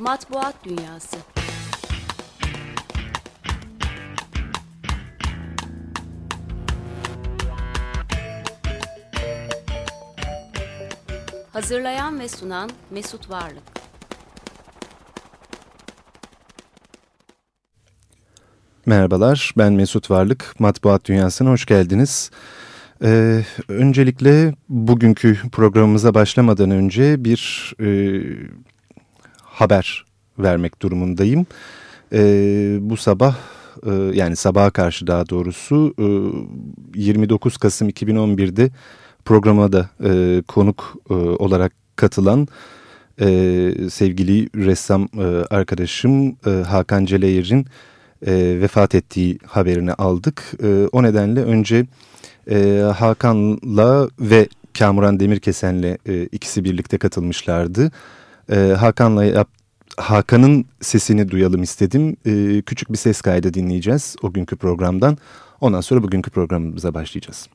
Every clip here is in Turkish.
Matbuat Dünyası Hazırlayan ve sunan Mesut Varlık Merhabalar, ben Mesut Varlık. Matbuat Dünyası'na hoş geldiniz. Ee, öncelikle bugünkü programımıza başlamadan önce bir e, haber vermek durumundayım. Ee, bu sabah, e, yani sabaha karşı daha doğrusu e, 29 Kasım 2011'de programa da e, konuk e, olarak katılan e, sevgili ressam e, arkadaşım e, Hakan Celeyir'in e, vefat ettiği haberini aldık. E, o nedenle önce e, Hakan'la ve Kamuran Demirkesen'le e, ikisi birlikte katılmışlardı. E, Hakan'la yap, Hakan'ın sesini duyalım istedim. E, küçük bir ses kaydı dinleyeceğiz o günkü programdan. Ondan sonra bugünkü programımıza başlayacağız.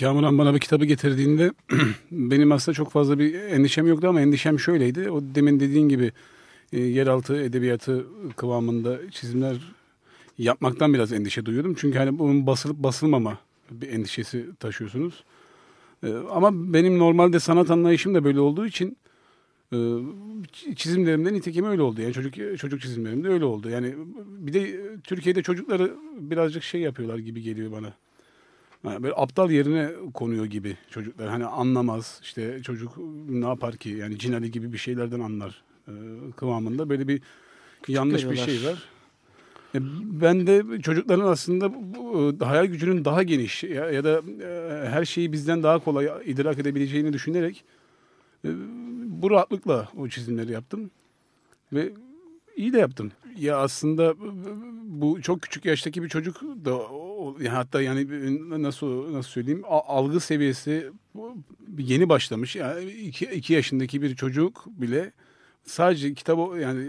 Kamuran bana bir kitabı getirdiğinde benim aslında çok fazla bir endişem yoktu ama endişem şöyleydi. O demin dediğin gibi e, yeraltı edebiyatı kıvamında çizimler yapmaktan biraz endişe duyuyordum. Çünkü hani bunun basılıp basılmama bir endişesi taşıyorsunuz. E, ama benim normalde sanat anlayışım da böyle olduğu için çizimlerimde nitekim öyle oldu. Yani çocuk çocuk çizimlerimde öyle oldu. Yani bir de Türkiye'de çocukları birazcık şey yapıyorlar gibi geliyor bana. Yani böyle aptal yerine konuyor gibi çocuklar. Hani anlamaz işte çocuk ne yapar ki yani cinali gibi bir şeylerden anlar e, kıvamında böyle bir Küçük yanlış görüyorlar. bir şey var. E, ben de çocukların aslında bu, hayal gücünün daha geniş ya, ya da e, her şeyi bizden daha kolay idrak edebileceğini düşünerek e, bu rahatlıkla o çizimleri yaptım ve iyi de yaptım. Ya aslında bu çok küçük yaştaki bir çocuk da hatta yani nasıl nasıl söyleyeyim algı seviyesi yeni başlamış. Yani iki, iki yaşındaki bir çocuk bile sadece kitabı yani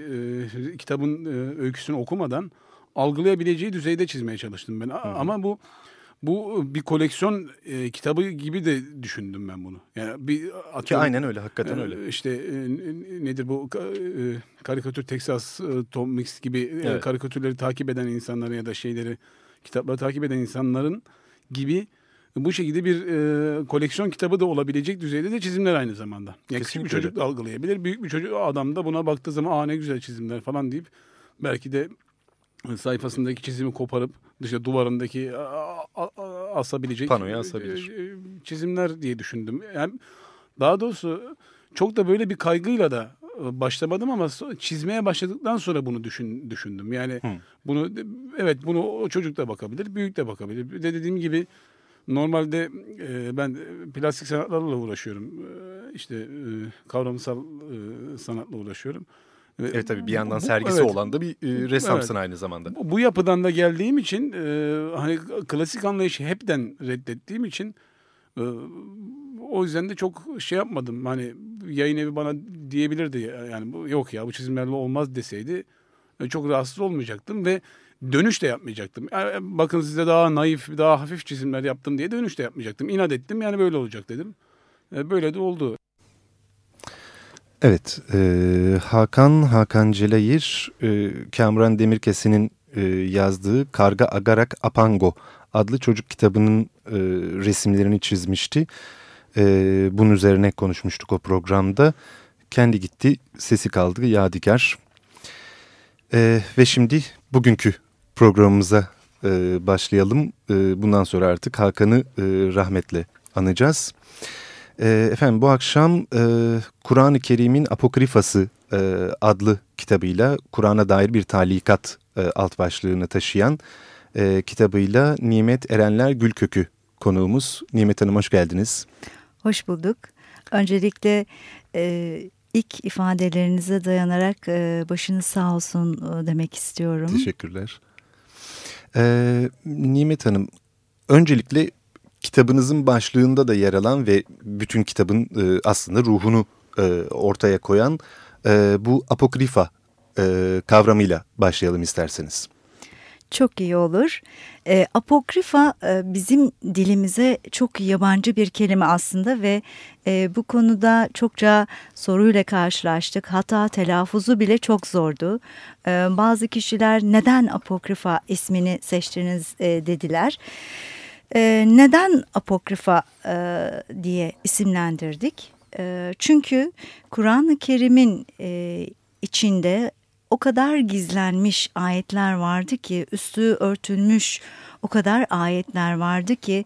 e, kitabın e, öyküsünü okumadan algılayabileceği düzeyde çizmeye çalıştım ben. Hı. Ama bu bu bir koleksiyon e, kitabı gibi de düşündüm ben bunu. Yani bir atıyorum, Ki aynen öyle, hakikaten e, öyle. İşte e, nedir bu e, karikatür Texas e, Tom Mix gibi e, evet. e, karikatürleri takip eden insanların ya da şeyleri kitapları takip eden insanların gibi bu şekilde bir e, koleksiyon kitabı da olabilecek düzeyde de çizimler aynı zamanda. Yani küçük bir çocuk da algılayabilir. Büyük bir çocuk adam da buna baktığı zaman aa ne güzel çizimler falan deyip belki de sayfasındaki çizimi koparıp dışarı duvarındaki asabilecek panoyu asabilir. E, çizimler diye düşündüm. Yani daha doğrusu çok da böyle bir kaygıyla da e, başlamadım ama çizmeye başladıktan sonra bunu düşün, düşündüm. Yani Hı. bunu evet bunu o çocuk da bakabilir, büyük de bakabilir. Bir de dediğim gibi normalde e, ben plastik sanatlarla uğraşıyorum. E, işte e, kavramsal e, sanatla uğraşıyorum. Evet tabii bir yandan bu, sergisi evet, olan da bir e, ressamsın evet. aynı zamanda. Bu, bu yapıdan da geldiğim için e, hani klasik anlayışı hepten reddettiğim için e, o yüzden de çok şey yapmadım. Hani yayın evi bana diyebilirdi yani bu yok ya bu çizimlerle olmaz deseydi e, çok rahatsız olmayacaktım ve dönüş de yapmayacaktım. Yani bakın size daha naif, daha hafif çizimler yaptım diye dönüş de yapmayacaktım. İnat ettim yani böyle olacak dedim. E, böyle de oldu. Evet, e, Hakan Hakan Celayir, e, Kamran Demirkesin'in e, yazdığı Karga Agarak Apango adlı çocuk kitabının e, resimlerini çizmişti. E, bunun üzerine konuşmuştuk o programda. Kendi gitti, sesi kaldı Yadigar. E, ve şimdi bugünkü programımıza e, başlayalım. E, bundan sonra artık Hakan'ı e, rahmetle anacağız. E, efendim bu akşam e, Kur'an-ı Kerim'in Apokrifası e, adlı kitabıyla Kur'an'a dair bir talikat e, alt başlığını taşıyan e, kitabıyla Nimet Erenler Gülkökü konuğumuz. Nimet Hanım hoş geldiniz. Hoş bulduk. Öncelikle e, ilk ifadelerinize dayanarak e, başınız sağ olsun e, demek istiyorum. Teşekkürler. E, Nimet Hanım öncelikle kitabınızın başlığında da yer alan ve bütün kitabın e, aslında ruhunu e, ortaya koyan e, bu apokrifa e, kavramıyla başlayalım isterseniz. Çok iyi olur. E, apokrifa e, bizim dilimize çok yabancı bir kelime aslında ve e, bu konuda çokça soruyla karşılaştık. Hatta telaffuzu bile çok zordu. E, bazı kişiler neden apokrifa ismini seçtiniz e, dediler. E, neden apokrifa e, diye isimlendirdik? E, çünkü Kur'an-ı Kerim'in e, içinde o kadar gizlenmiş ayetler vardı ki üstü örtülmüş o kadar ayetler vardı ki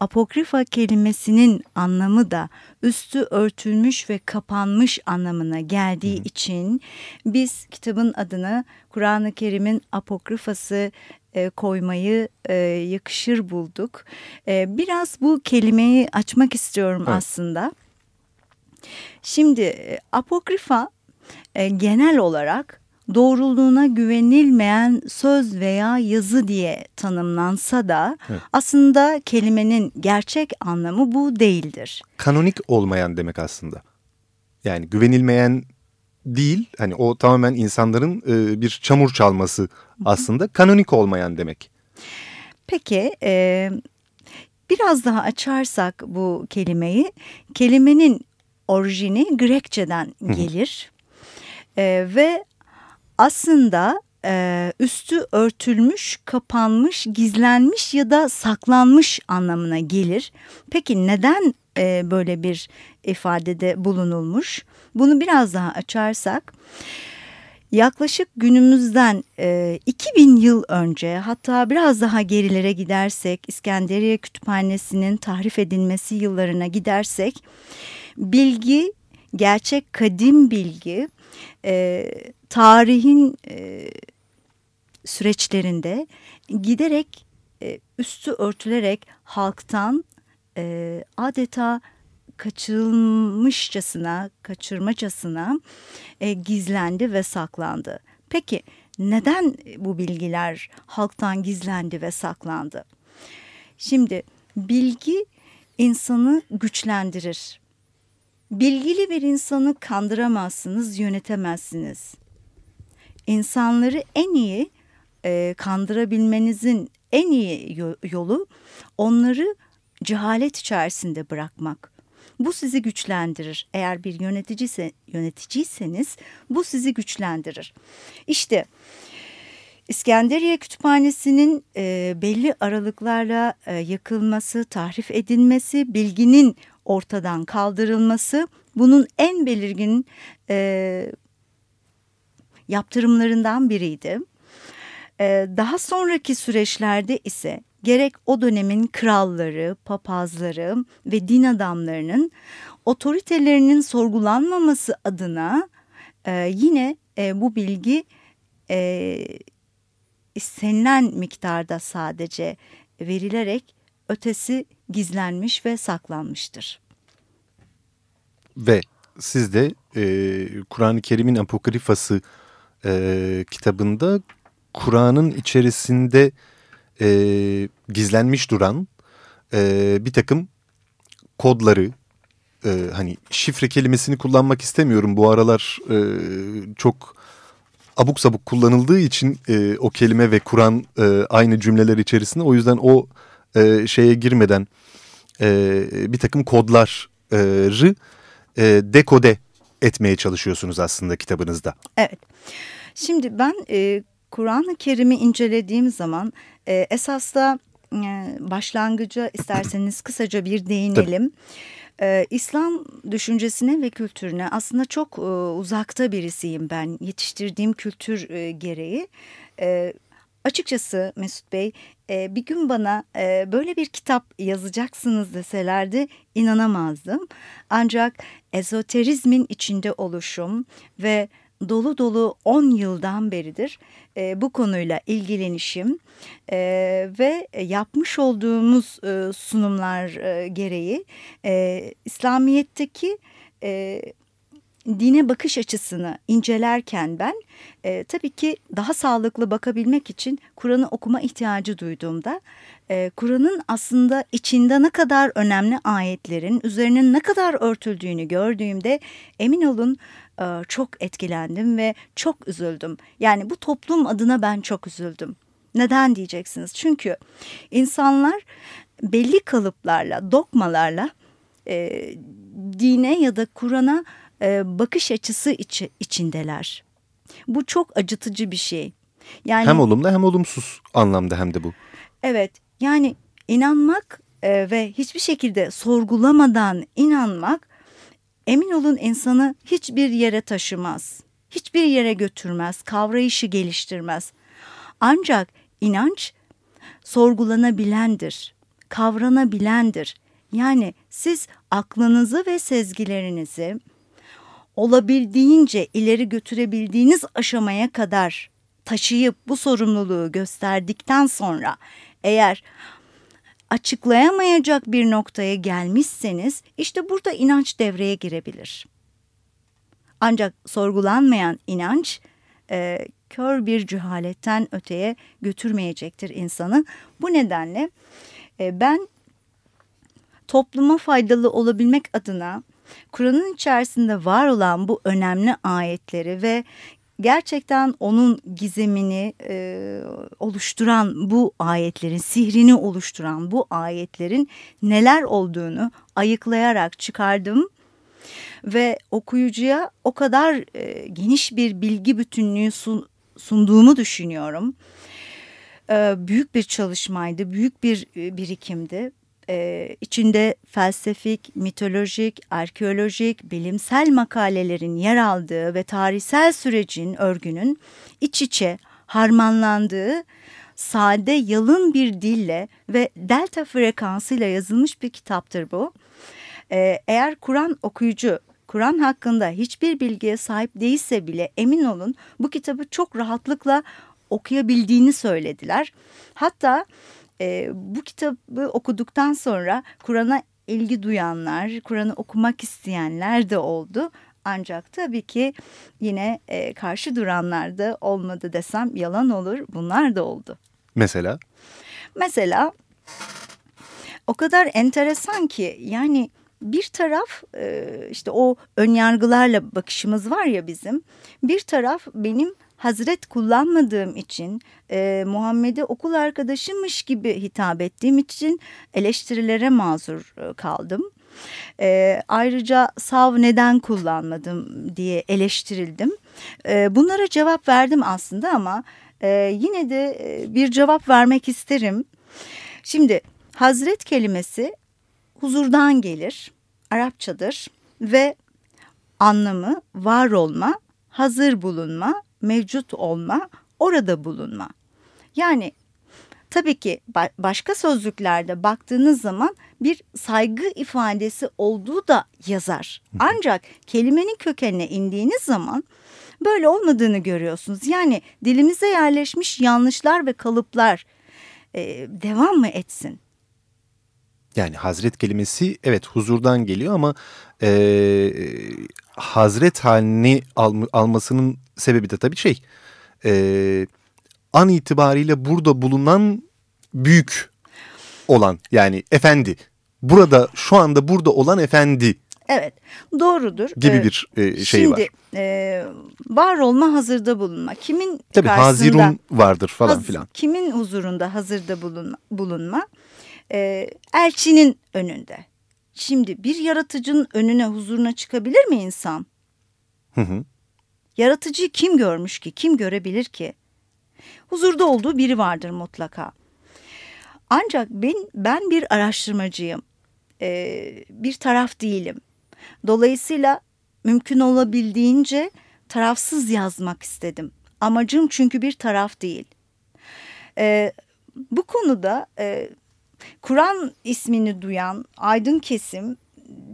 apokrifa kelimesinin anlamı da üstü örtülmüş ve kapanmış anlamına geldiği Hı. için biz kitabın adını Kur'an-ı Kerim'in apokrifası e, koymayı e, yakışır bulduk. E, biraz bu kelimeyi açmak istiyorum evet. aslında. Şimdi apokrifa e, genel olarak doğruluğuna güvenilmeyen söz veya yazı diye tanımlansa da evet. aslında kelimenin gerçek anlamı bu değildir. Kanonik olmayan demek aslında. Yani güvenilmeyen değil hani o tamamen insanların e, bir çamur çalması aslında kanonik olmayan demek. Peki e, biraz daha açarsak bu kelimeyi kelimenin orijini Grekçeden gelir. E, ve aslında e, üstü örtülmüş, kapanmış, gizlenmiş ya da saklanmış anlamına gelir. Peki neden e, böyle bir ifadede bulunulmuş? Bunu biraz daha açarsak yaklaşık günümüzden e, 2000 yıl önce hatta biraz daha gerilere gidersek İskenderiye Kütüphanesi'nin tahrif edilmesi yıllarına gidersek bilgi gerçek kadim bilgi e, tarihin e, süreçlerinde giderek e, üstü örtülerek halktan e, adeta kaçırılmışçasına, kaçırmacasına e, gizlendi ve saklandı. Peki neden bu bilgiler halktan gizlendi ve saklandı? Şimdi bilgi insanı güçlendirir. Bilgili bir insanı kandıramazsınız, yönetemezsiniz. İnsanları en iyi e, kandırabilmenizin en iyi yolu onları cehalet içerisinde bırakmak. Bu sizi güçlendirir. Eğer bir yöneticiyse, yöneticiyseniz bu sizi güçlendirir. İşte İskenderiye Kütüphanesi'nin e, belli aralıklarla e, yakılması, tahrif edilmesi, bilginin ortadan kaldırılması bunun en belirgin e, yaptırımlarından biriydi. E, daha sonraki süreçlerde ise gerek o dönemin kralları, papazları ve din adamlarının otoritelerinin sorgulanmaması adına e, yine e, bu bilgi e, istenilen miktarda sadece verilerek ötesi gizlenmiş ve saklanmıştır. Ve siz de e, Kur'an-ı Kerim'in Apokrifası e, kitabında Kur'an'ın içerisinde e, gizlenmiş duran e, bir takım kodları, e, hani şifre kelimesini kullanmak istemiyorum bu aralar e, çok abuk sabuk kullanıldığı için e, o kelime ve Kur'an e, aynı cümleler içerisinde o yüzden o e, şeye girmeden e, bir takım kodları e, dekode etmeye çalışıyorsunuz aslında kitabınızda. Evet. Şimdi ben e, Kur'an-ı Kerim'i incelediğim zaman e, esas da e, başlangıca isterseniz kısaca bir değinelim. Ee, İslam düşüncesine ve kültürüne aslında çok e, uzakta birisiyim ben yetiştirdiğim kültür e, gereği. E, Açıkçası Mesut Bey e, bir gün bana e, böyle bir kitap yazacaksınız deselerdi inanamazdım. Ancak ezoterizmin içinde oluşum ve dolu dolu 10 yıldan beridir e, bu konuyla ilgilenişim e, ve yapmış olduğumuz e, sunumlar e, gereği e, İslamiyet'teki e, dine bakış açısını incelerken ben e, tabii ki daha sağlıklı bakabilmek için Kur'an'ı okuma ihtiyacı duyduğumda e, Kur'an'ın aslında içinde ne kadar önemli ayetlerin üzerinin ne kadar örtüldüğünü gördüğümde emin olun e, çok etkilendim ve çok üzüldüm. Yani bu toplum adına ben çok üzüldüm. Neden diyeceksiniz? Çünkü insanlar belli kalıplarla, dokmalarla e, dine ya da Kur'an'a e, bakış açısı içi, içindeler. Bu çok acıtıcı bir şey. Yani hem olumlu hem olumsuz anlamda hem de bu. Evet. Yani inanmak e, ve hiçbir şekilde sorgulamadan inanmak emin olun insanı hiçbir yere taşımaz. Hiçbir yere götürmez, kavrayışı geliştirmez. Ancak inanç sorgulanabilendir, kavranabilendir. Yani siz aklınızı ve sezgilerinizi olabildiğince ileri götürebildiğiniz aşamaya kadar taşıyıp bu sorumluluğu gösterdikten sonra eğer açıklayamayacak bir noktaya gelmişseniz işte burada inanç devreye girebilir. Ancak sorgulanmayan inanç e, kör bir cehaletten öteye götürmeyecektir insanı. Bu nedenle e, ben topluma faydalı olabilmek adına Kur'an'ın içerisinde var olan bu önemli ayetleri ve gerçekten onun gizemini e, oluşturan bu ayetlerin, sihrini oluşturan bu ayetlerin neler olduğunu ayıklayarak çıkardım. Ve okuyucuya o kadar e, geniş bir bilgi bütünlüğü sun, sunduğumu düşünüyorum. E, büyük bir çalışmaydı, büyük bir e, birikimdi e, içinde felsefik, mitolojik, arkeolojik, bilimsel makalelerin yer aldığı ve tarihsel sürecin örgünün iç içe harmanlandığı sade yalın bir dille ve delta frekansıyla yazılmış bir kitaptır bu. Ee, eğer Kur'an okuyucu Kur'an hakkında hiçbir bilgiye sahip değilse bile emin olun bu kitabı çok rahatlıkla okuyabildiğini söylediler. Hatta e, bu kitabı okuduktan sonra Kur'an'a ilgi duyanlar, Kur'an'ı okumak isteyenler de oldu. Ancak tabii ki yine e, karşı duranlar da olmadı desem yalan olur. Bunlar da oldu. Mesela? Mesela o kadar enteresan ki yani bir taraf e, işte o önyargılarla bakışımız var ya bizim. Bir taraf benim Hazret kullanmadığım için e, Muhammed'e okul arkadaşımış gibi hitap ettiğim için eleştirilere mazur e, kaldım. E, ayrıca sav neden kullanmadım diye eleştirildim. E, bunlara cevap verdim aslında ama e, yine de e, bir cevap vermek isterim. Şimdi Hazret kelimesi huzurdan gelir, Arapçadır ve anlamı var olma, hazır bulunma, mevcut olma, orada bulunma. Yani tabii ki başka sözlüklerde baktığınız zaman bir saygı ifadesi olduğu da yazar. Ancak kelimenin kökenine indiğiniz zaman böyle olmadığını görüyorsunuz. Yani dilimize yerleşmiş yanlışlar ve kalıplar e, devam mı etsin? Yani hazret kelimesi evet huzurdan geliyor ama e, hazret halini al, almasının sebebi de tabii şey e, an itibariyle burada bulunan büyük olan yani efendi burada şu anda burada olan efendi Evet doğrudur. Gibi ee, bir e, şey şimdi, var. Şimdi e, var olma hazırda bulunma. Kimin Tabii karşısında, hazirun vardır falan haz, filan. Kimin huzurunda hazırda bulunma, bulunma e, elçinin önünde. Şimdi bir yaratıcının önüne huzuruna çıkabilir mi insan? Hı hı. Yaratıcıyı kim görmüş ki? Kim görebilir ki? Huzurda olduğu biri vardır mutlaka. Ancak ben, ben bir araştırmacıyım. Ee, bir taraf değilim. Dolayısıyla mümkün olabildiğince tarafsız yazmak istedim. Amacım çünkü bir taraf değil. Ee, bu konuda e, Kur'an ismini duyan aydın kesim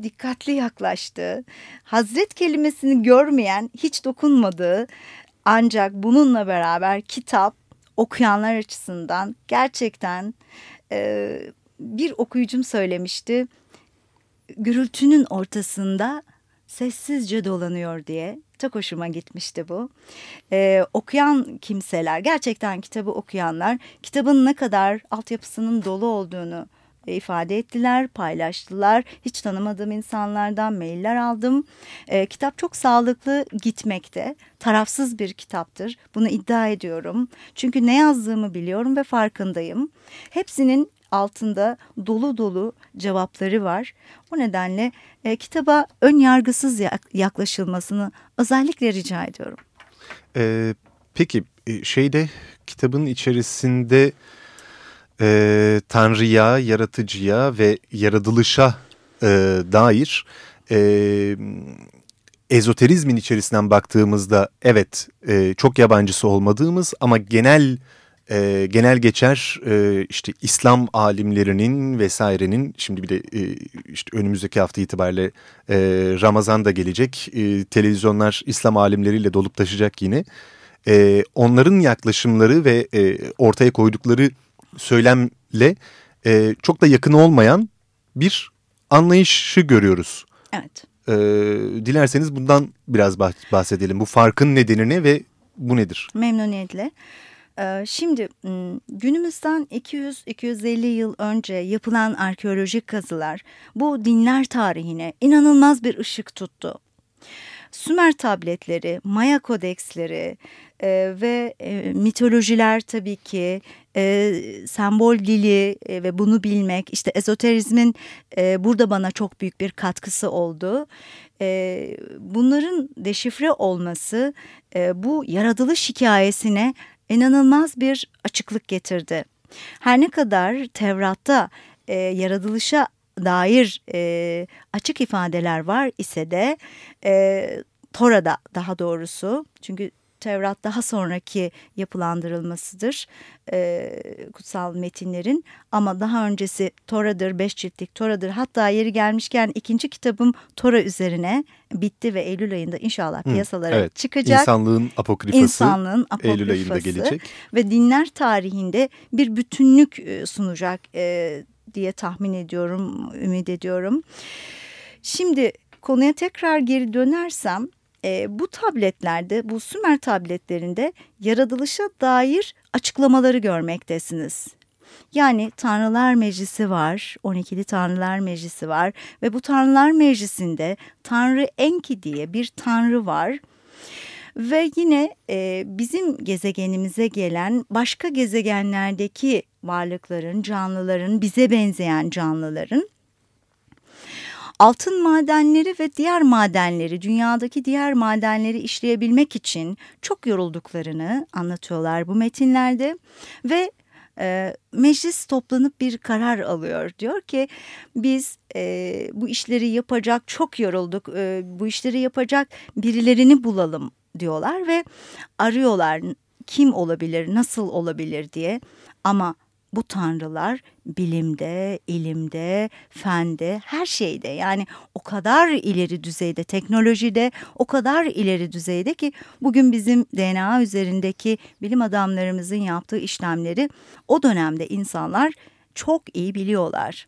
dikkatli yaklaştı. Hazret kelimesini görmeyen hiç dokunmadı. Ancak bununla beraber kitap okuyanlar açısından gerçekten e, bir okuyucum söylemişti. Gürültünün ortasında sessizce dolanıyor diye. Çok hoşuma gitmişti bu. Ee, okuyan kimseler, gerçekten kitabı okuyanlar, kitabın ne kadar altyapısının dolu olduğunu ifade ettiler, paylaştılar. Hiç tanımadığım insanlardan mailler aldım. E, kitap çok sağlıklı gitmekte. Tarafsız bir kitaptır. Bunu iddia ediyorum. Çünkü ne yazdığımı biliyorum ve farkındayım. Hepsinin altında dolu dolu cevapları var. O nedenle e, kitaba ön yargısız yaklaşılmasını özellikle rica ediyorum. Ee, peki şeyde kitabın içerisinde e, Tanrı'ya, yaratıcıya ve yaratılışa e, dair e, ezoterizmin içerisinden baktığımızda evet e, çok yabancısı olmadığımız ama genel e, genel geçer e, işte İslam alimlerinin vesairenin şimdi bir de e, işte önümüzdeki hafta itibariyle e, Ramazan da gelecek e, televizyonlar İslam alimleriyle dolup taşacak yine e, onların yaklaşımları ve e, ortaya koydukları söylemle e, çok da yakın olmayan bir anlayışı görüyoruz. Evet. E, dilerseniz bundan biraz bahsedelim. Bu farkın nedeni ne ve bu nedir? Memnuniyetle. Şimdi günümüzden 200-250 yıl önce yapılan arkeolojik kazılar bu dinler tarihine inanılmaz bir ışık tuttu. Sümer tabletleri, Maya kodeksleri e, ve e, mitolojiler tabii ki e, sembol dili ve bunu bilmek işte ezoterizmin burada bana çok büyük bir katkısı oldu. Bunların deşifre olması bu yaratılış hikayesine inanılmaz bir açıklık getirdi. Her ne kadar Tevrat'ta e, yaratılışa dair e, açık ifadeler var ise de e, Tora'da daha doğrusu çünkü Tevrat daha sonraki yapılandırılmasıdır e, kutsal metinlerin ama daha öncesi Tora'dır, beş ciltlik Tora'dır. Hatta yeri gelmişken ikinci kitabım Tora üzerine bitti ve Eylül ayında inşallah piyasalara evet. çıkacak. İnsanlığın apokrifası, İnsanlığın apokrifası Eylül ayında gelecek. Ve dinler tarihinde bir bütünlük e, sunacak e, diye tahmin ediyorum, ümit ediyorum. Şimdi konuya tekrar geri dönersem e, bu tabletlerde, bu Sümer tabletlerinde yaratılışa dair açıklamaları görmektesiniz. Yani Tanrılar Meclisi var, 12'li Tanrılar Meclisi var ve bu Tanrılar Meclisi'nde Tanrı Enki diye bir tanrı var. Ve yine e, bizim gezegenimize gelen başka gezegenlerdeki varlıkların, canlıların, bize benzeyen canlıların altın madenleri ve diğer madenleri, dünyadaki diğer madenleri işleyebilmek için çok yorulduklarını anlatıyorlar bu metinlerde ve e, meclis toplanıp bir karar alıyor. Diyor ki biz e, bu işleri yapacak çok yorulduk, e, bu işleri yapacak birilerini bulalım diyorlar ve arıyorlar kim olabilir, nasıl olabilir diye ama bu tanrılar bilimde, ilimde, fende, her şeyde yani o kadar ileri düzeyde, teknolojide o kadar ileri düzeyde ki bugün bizim DNA üzerindeki bilim adamlarımızın yaptığı işlemleri o dönemde insanlar çok iyi biliyorlar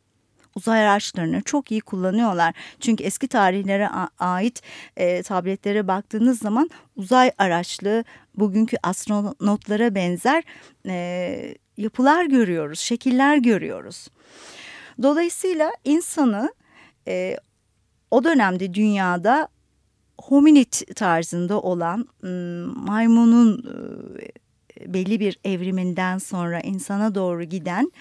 uzay araçlarını çok iyi kullanıyorlar. Çünkü eski tarihlere ait e, tabletlere baktığınız zaman uzay araçlı bugünkü astronotlara benzer e, yapılar görüyoruz, şekiller görüyoruz. Dolayısıyla insanı e, o dönemde dünyada hominid tarzında olan maymunun e, belli bir evriminden sonra insana doğru giden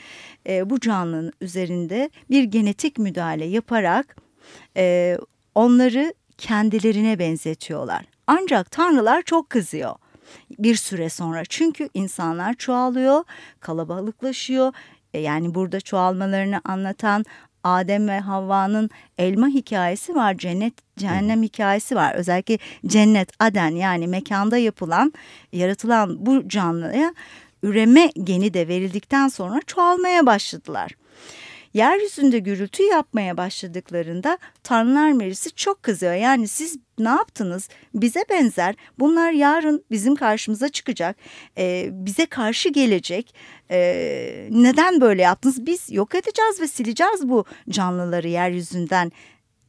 e, bu canlının üzerinde bir genetik müdahale yaparak e, onları kendilerine benzetiyorlar. Ancak tanrılar çok kızıyor bir süre sonra. Çünkü insanlar çoğalıyor, kalabalıklaşıyor. E, yani burada çoğalmalarını anlatan Adem ve Havva'nın elma hikayesi var, cennet cehennem hikayesi var. Özellikle cennet Aden yani mekanda yapılan, yaratılan bu canlıya üreme geni de verildikten sonra çoğalmaya başladılar. Yeryüzünde gürültü yapmaya başladıklarında Tanrılar Meclisi çok kızıyor. Yani siz ne yaptınız? Bize benzer. Bunlar yarın bizim karşımıza çıkacak. Ee, bize karşı gelecek. Ee, neden böyle yaptınız? Biz yok edeceğiz ve sileceğiz bu canlıları yeryüzünden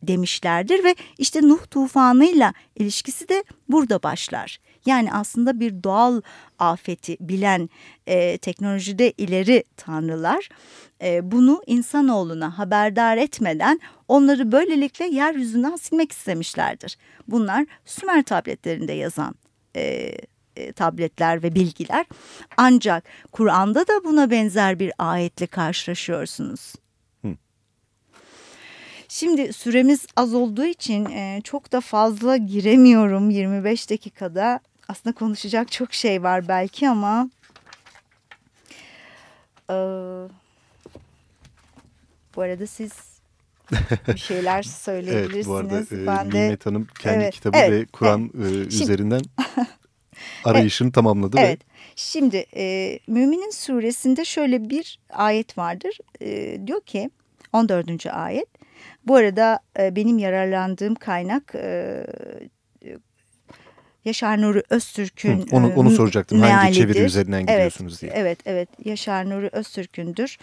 demişlerdir ve işte Nuh tufanıyla ilişkisi de burada başlar. Yani aslında bir doğal afeti bilen e, teknolojide ileri tanrılar e, bunu insanoğluna haberdar etmeden onları böylelikle yeryüzünden silmek istemişlerdir. Bunlar Sümer tabletlerinde yazan e, e, tabletler ve bilgiler. Ancak Kur'an'da da buna benzer bir ayetle karşılaşıyorsunuz. Şimdi süremiz az olduğu için e, çok da fazla giremiyorum 25 dakikada. Aslında konuşacak çok şey var belki ama... E, bu arada siz bir şeyler söyleyebilirsiniz. evet bu arada e, ben de Nimet Hanım kendi Evet, kitabı evet, ve Kur'an e, üzerinden arayışını tamamladı. Evet. Ve Şimdi e, Müminin suresinde şöyle bir ayet vardır. E, diyor ki 14. ayet. Bu arada e, benim yararlandığım kaynak e, Yaşar Nuri Öztürk'ün onu, onu e, soracaktım. Hangi mealidir. çeviri üzerinden Evet, gidiyorsunuz diye. Evet, evet. Yaşar Nuri Öztürk'ündür.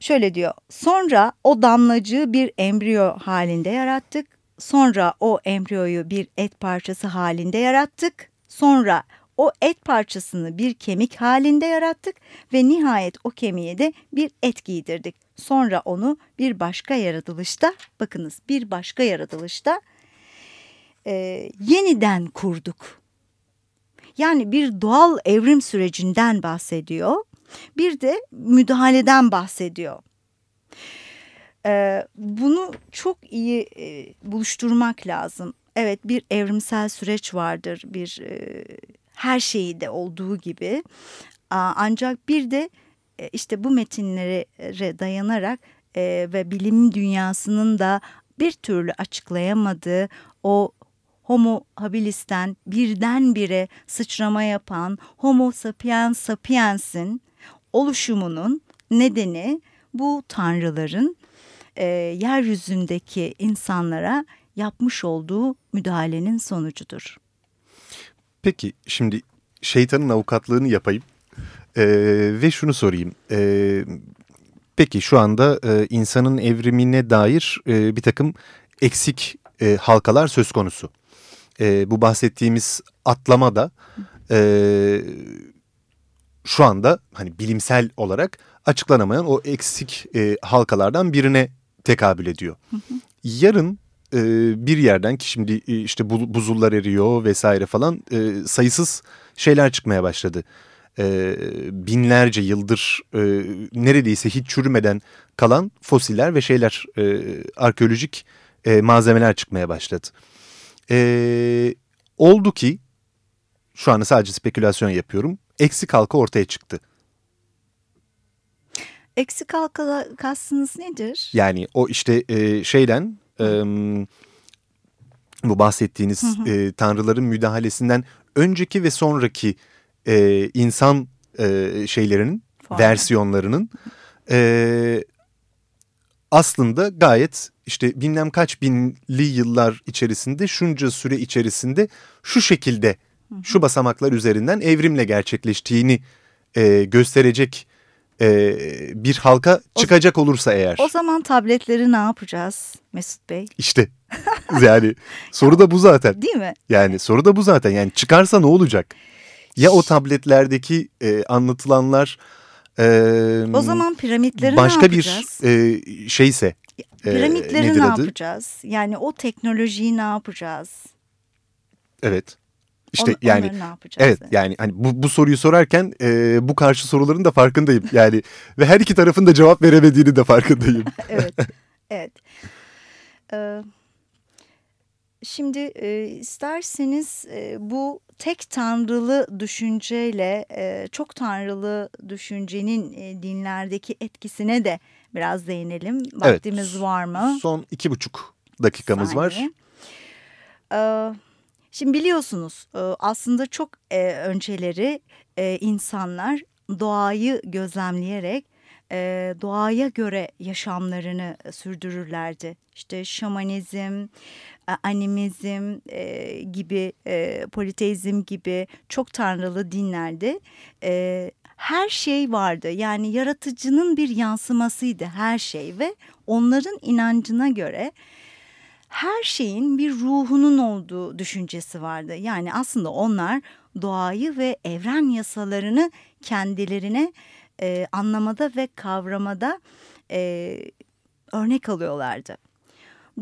Şöyle diyor. Sonra o damlacığı bir embriyo halinde yarattık. Sonra o embriyoyu bir et parçası halinde yarattık. Sonra o et parçasını bir kemik halinde yarattık ve nihayet o kemiğe de bir et giydirdik. Sonra onu bir başka yaratılışta, bakınız bir başka yaratılışta e, yeniden kurduk. Yani bir doğal evrim sürecinden bahsediyor. Bir de müdahaleden bahsediyor. Ee, bunu çok iyi e, buluşturmak lazım. Evet bir evrimsel süreç vardır. Bir e, her şeyi de olduğu gibi. Ancak bir de e, işte bu metinlere dayanarak e, ve bilim dünyasının da bir türlü açıklayamadığı o Homo habilis'ten birdenbire sıçrama yapan Homo sapiens sapiens'in oluşumunun nedeni bu tanrıların e, yeryüzündeki insanlara yapmış olduğu müdahalenin sonucudur. Peki şimdi şeytanın avukatlığını yapayım ee, ve şunu sorayım. Ee, peki şu anda e, insanın evrimine dair e, bir takım eksik e, halkalar söz konusu. E, bu bahsettiğimiz atlama da e, şu anda hani bilimsel olarak açıklanamayan o eksik e, halkalardan birine tekabül ediyor. Yarın e, bir yerden ki şimdi e, işte bu, buzullar eriyor vesaire falan e, sayısız şeyler çıkmaya başladı. E, binlerce yıldır e, neredeyse hiç çürümeden kalan fosiller ve şeyler e, arkeolojik e, malzemeler çıkmaya başladı. E, oldu ki şu anda sadece spekülasyon yapıyorum eksik halka ortaya çıktı. Eksik halka kastınız nedir? Yani o işte e, şeyden e, bu bahsettiğiniz hı hı. E, tanrıların müdahalesinden önceki ve sonraki e, insan e, şeylerinin Fuar. versiyonlarının e, aslında gayet işte bilmem kaç binli yıllar içerisinde şunca süre içerisinde şu şekilde şu basamaklar üzerinden evrimle gerçekleştiğini e, gösterecek e, bir halka çıkacak o, olursa eğer. O zaman tabletleri ne yapacağız Mesut Bey? İşte yani soru da bu zaten. Değil mi? Yani soru da bu zaten yani çıkarsa ne olacak? Ya o tabletlerdeki e, anlatılanlar e, o zaman piramitleri başka ne yapacağız? bir e, şeyse Piramitleri e, ne adı? yapacağız? Yani o teknolojiyi ne yapacağız? Evet. İşte On, yani evet yani, yani hani bu, bu soruyu sorarken e, bu karşı soruların da farkındayım yani ve her iki tarafın da cevap veremediğini de farkındayım. evet, evet. Ee, şimdi e, isterseniz e, bu tek tanrılı düşünceyle e, çok tanrılı düşüncenin e, dinlerdeki etkisine de biraz değinelim. Vaktimiz evet, var mı? Son iki buçuk dakikamız Saniye. var. Evet. Şimdi biliyorsunuz aslında çok önceleri insanlar doğayı gözlemleyerek doğaya göre yaşamlarını sürdürürlerdi. İşte şamanizm, animizm gibi, politeizm gibi çok tanrılı dinlerde her şey vardı. Yani yaratıcının bir yansımasıydı her şey ve onların inancına göre her şeyin bir ruhunun olduğu düşüncesi vardı. Yani aslında onlar doğayı ve evren yasalarını kendilerine e, anlamada ve kavramada e, örnek alıyorlardı.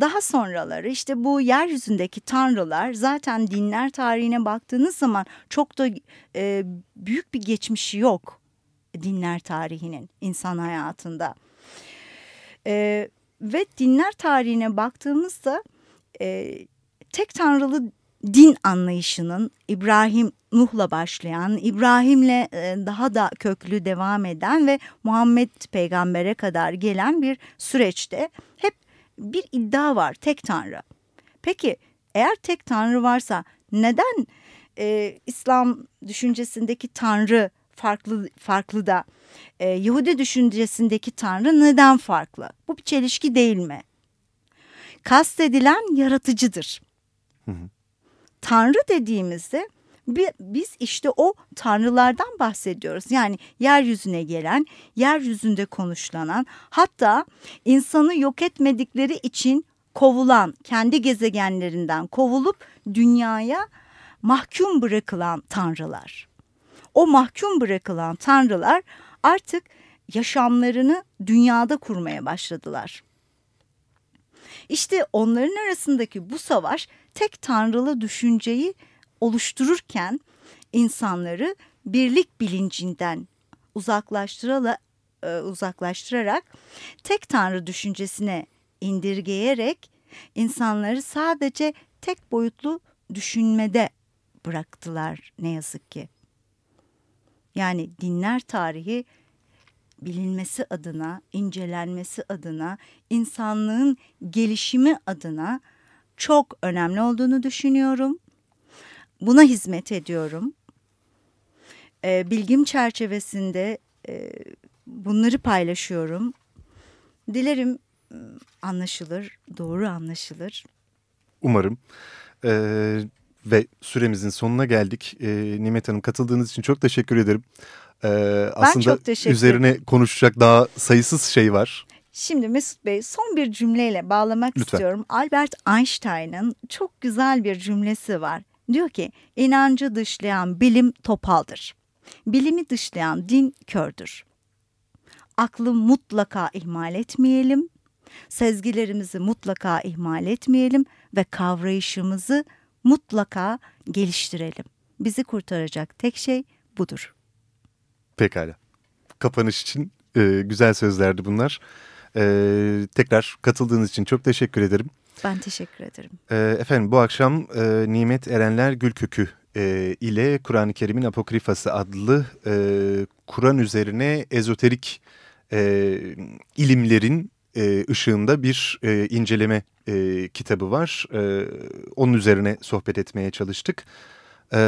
Daha sonraları işte bu yeryüzündeki tanrılar zaten dinler tarihine baktığınız zaman çok da e, büyük bir geçmişi yok dinler tarihinin insan hayatında. E, ve dinler tarihine baktığımızda e, tek tanrılı din anlayışının İbrahim Nuh'la başlayan, İbrahim'le e, daha da köklü devam eden ve Muhammed peygambere kadar gelen bir süreçte hep bir iddia var tek tanrı. Peki eğer tek tanrı varsa neden e, İslam düşüncesindeki tanrı farklı farklı da e, Yahudi düşüncesindeki Tanrı neden farklı? Bu bir çelişki değil mi? Kastedilen yaratıcıdır. Hı hı. Tanrı dediğimizde biz işte o tanrılardan bahsediyoruz. Yani yeryüzüne gelen, yeryüzünde konuşlanan, hatta insanı yok etmedikleri için kovulan, kendi gezegenlerinden kovulup dünyaya mahkum bırakılan tanrılar. O mahkum bırakılan tanrılar artık yaşamlarını dünyada kurmaya başladılar. İşte onların arasındaki bu savaş tek tanrılı düşünceyi oluştururken insanları birlik bilincinden uzaklaştırarak, e, uzaklaştırarak tek tanrı düşüncesine indirgeyerek insanları sadece tek boyutlu düşünmede bıraktılar ne yazık ki. Yani dinler tarihi bilinmesi adına, incelenmesi adına, insanlığın gelişimi adına çok önemli olduğunu düşünüyorum. Buna hizmet ediyorum. E, bilgim çerçevesinde e, bunları paylaşıyorum. Dilerim ıı, anlaşılır, doğru anlaşılır. Umarım. Ee, ve süremizin sonuna geldik. Ee, Nimet Hanım katıldığınız için çok teşekkür ederim. Ee, aslında çok teşekkür üzerine konuşacak daha sayısız şey var. Şimdi Mesut Bey son bir cümleyle bağlamak Lütfen. istiyorum. Albert Einstein'ın çok güzel bir cümlesi var. Diyor ki inancı dışlayan bilim topaldır. Bilimi dışlayan din kördür. Aklı mutlaka ihmal etmeyelim. Sezgilerimizi mutlaka ihmal etmeyelim ve kavrayışımızı mutlaka geliştirelim. Bizi kurtaracak tek şey budur. Pekala. Kapanış için e, güzel sözlerdi bunlar. E, tekrar katıldığınız için çok teşekkür ederim. Ben teşekkür ederim. E, efendim bu akşam e, Nimet Erenler Gülkökü e, ile Kur'an-ı Kerim'in Apokrifası adlı e, Kur'an üzerine ezoterik e, ilimlerin e, ışığında bir e, inceleme e, kitabı var. E, onun üzerine sohbet etmeye çalıştık. E,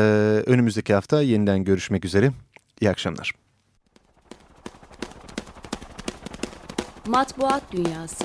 önümüzdeki hafta yeniden görüşmek üzere. İyi akşamlar. Matbuat Dünyası